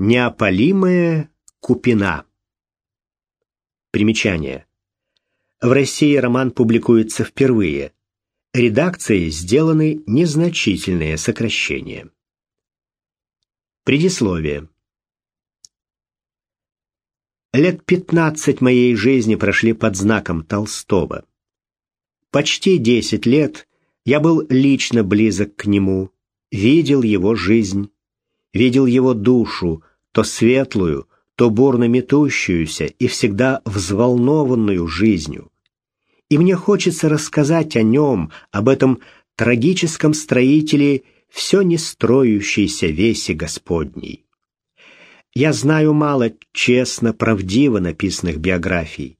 Неопалимая купина. Примечание. В России роман публикуется впервые. Редакцией сделаны незначительные сокращения. Предисловие. Лет пятнадцать моей жизни прошли под знаком Толстого. Почти десять лет я был лично близок к нему, видел его жизнь, видел его душу, то светлую, то бурно метущуюся и всегда взволнованную жизнью. И мне хочется рассказать о нем, об этом трагическом строителе все не строящейся веси Господней. Я знаю мало честно, правдиво написанных биографий.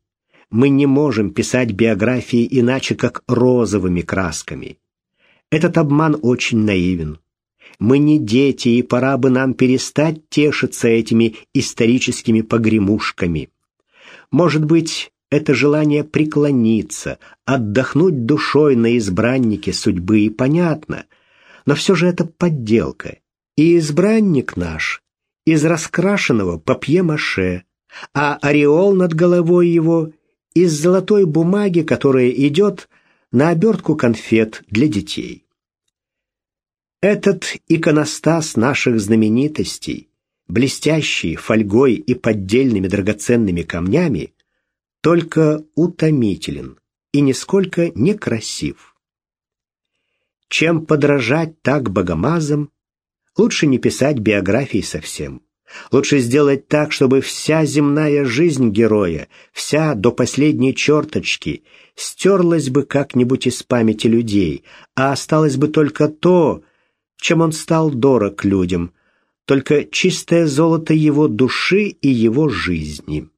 Мы не можем писать биографии иначе, как розовыми красками. Этот обман очень наивен. Мы не дети, и пора бы нам перестать тешиться этими историческими погремушками. Может быть, это желание преклониться, отдохнуть душой на избраннике судьбы и понятно, но все же это подделка. И избранник наш из раскрашенного папье-маше, а ореол над головой его из золотой бумаги, которая идет на обертку конфет для детей. Этот иконостас наших знаменитостей, блестящий фольгой и поддельными драгоценными камнями, только утомителен и нисколько некрасив. Чем подражать так богомазам, лучше не писать биографии совсем. Лучше сделать так, чтобы вся земная жизнь героя, вся до последней черточки, стерлась бы как-нибудь из памяти людей, а осталось бы только то, чем он стал дорог людям, только чистое золото его души и его жизни.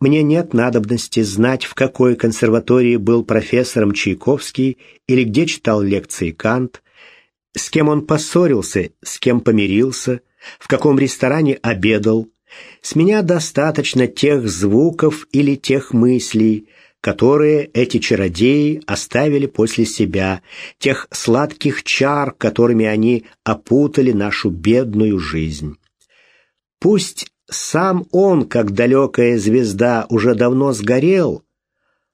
Мне нет надобности знать, в какой консерватории был профессором Чайковский или где читал лекции Кант, с кем он поссорился, с кем помирился, в каком ресторане обедал. С меня достаточно тех звуков или тех мыслей, которые эти чародеи оставили после себя, тех сладких чар, которыми они опутали нашу бедную жизнь. Пусть сам он, как далекая звезда, уже давно сгорел,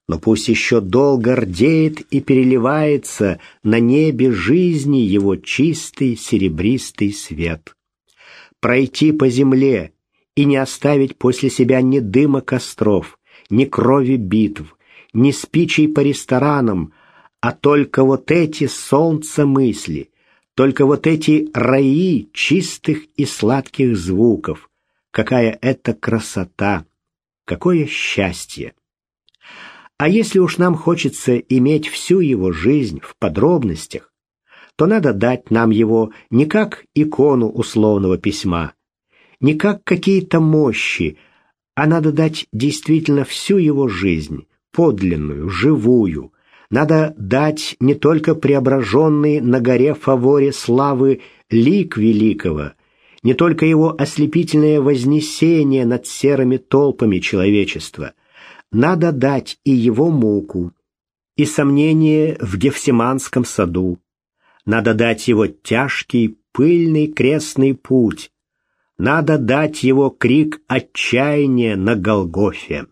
но пусть еще долго рдеет и переливается на небе жизни его чистый серебристый свет. Пройти по земле и не оставить после себя ни дыма костров, ни крови битв, ни спичей по ресторанам, а только вот эти солнца мысли, только вот эти раи чистых и сладких звуков. Какая это красота! Какое счастье! А если уж нам хочется иметь всю его жизнь в подробностях, то надо дать нам его не как икону условного письма, не как какие-то мощи, а надо дать действительно всю его жизнь, подлинную, живую. Надо дать не только преображенный на горе фаворе славы лик великого, не только его ослепительное вознесение над серыми толпами человечества — надо дать и его муку, и сомнение в Гефсиманском саду. Надо дать его тяжкий, пыльный крестный путь. Надо дать его крик отчаяния на Голгофе.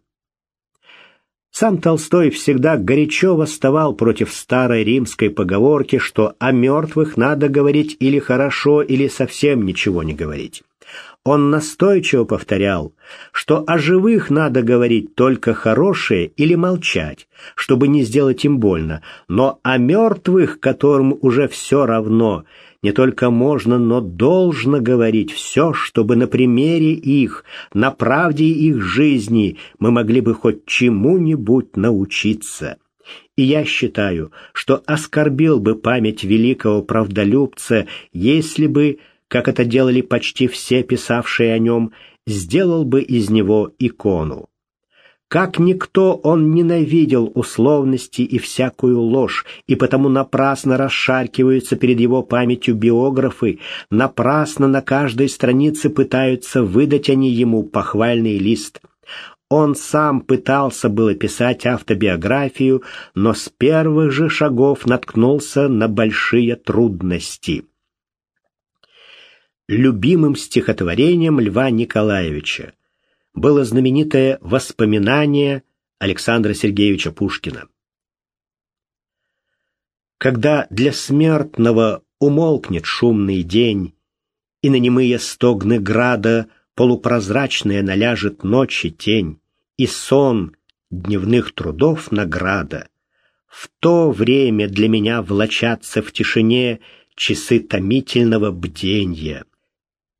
Сам Толстой всегда горячо восставал против старой римской поговорки, что о мертвых надо говорить или хорошо, или совсем ничего не говорить. Он настойчиво повторял, что о живых надо говорить только хорошее или молчать, чтобы не сделать им больно, но о мертвых, которым уже все равно, не только можно, но должно говорить все, чтобы на примере их, на правде их жизни мы могли бы хоть чему-нибудь научиться. И я считаю, что оскорбил бы память великого правдолюбца, если бы как это делали почти все писавшие о нем, сделал бы из него икону. Как никто он ненавидел условности и всякую ложь, и потому напрасно расшаркиваются перед его памятью биографы, напрасно на каждой странице пытаются выдать они ему похвальный лист. Он сам пытался было писать автобиографию, но с первых же шагов наткнулся на большие трудности. любимым стихотворением Льва Николаевича было знаменитое «Воспоминание» Александра Сергеевича Пушкина. Когда для смертного умолкнет шумный день, и на немые стогны града полупрозрачная наляжет ночи тень, и сон дневных трудов награда, в то время для меня влачатся в тишине часы томительного бденья.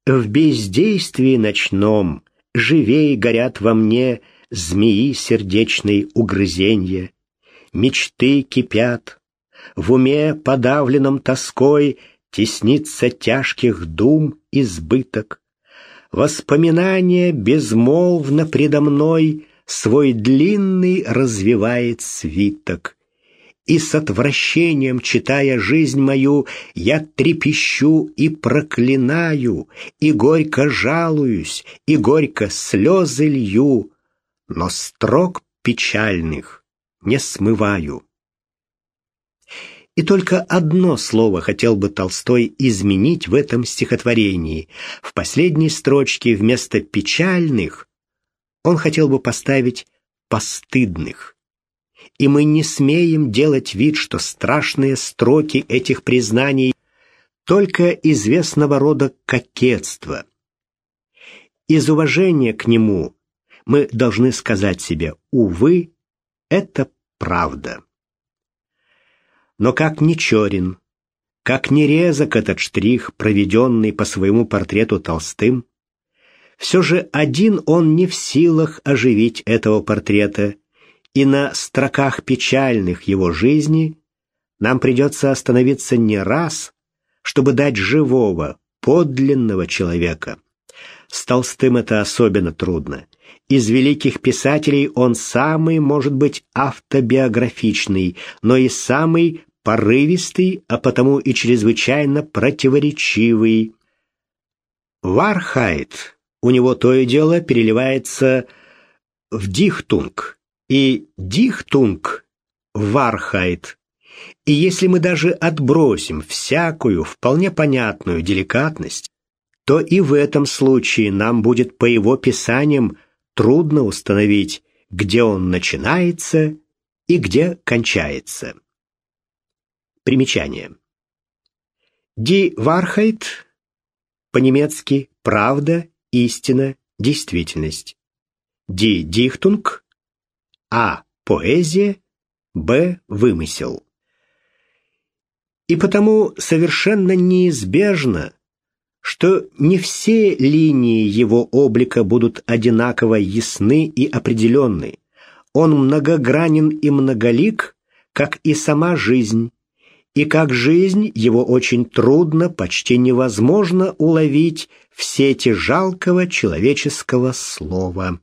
В бездействии ночном живей горят во мне змеи сердечной угрызенья. Мечты кипят, в уме подавленном тоской теснится тяжких дум избыток. Воспоминание безмолвно предо мной свой длинный развивает свиток и с отвращением, читая жизнь мою, я трепещу и проклинаю, и горько жалуюсь, и горько слезы лью, но строк печальных не смываю. И только одно слово хотел бы Толстой изменить в этом стихотворении. В последней строчке вместо печальных он хотел бы поставить постыдных и мы не смеем делать вид, что страшные строки этих признаний только известного рода кокетство. Из уважения к нему мы должны сказать себе «Увы, это правда». Но как ни черен, как ни резок этот штрих, проведенный по своему портрету Толстым, все же один он не в силах оживить этого портрета – и на строках печальных его жизни нам придется остановиться не раз, чтобы дать живого, подлинного человека. С Толстым это особенно трудно. Из великих писателей он самый, может быть, автобиографичный, но и самый порывистый, а потому и чрезвычайно противоречивый. Wahrheit у него то и дело переливается в Dichtung, и Dichtung — в Wahrheit. И если мы даже отбросим всякую вполне понятную деликатность, то и в этом случае нам будет по его писаниям трудно установить, где он начинается и где кончается. Примечание. Die Wahrheit по-немецки «правда», «истина», «действительность». Ди Дихтунг а. Поэзия, Б. Вымысел. И потому совершенно неизбежно, что не все линии его облика будут одинаково ясны и определенны. Он многогранен и многолик, как и сама жизнь, и как жизнь его очень трудно, почти невозможно уловить в сети жалкого человеческого слова.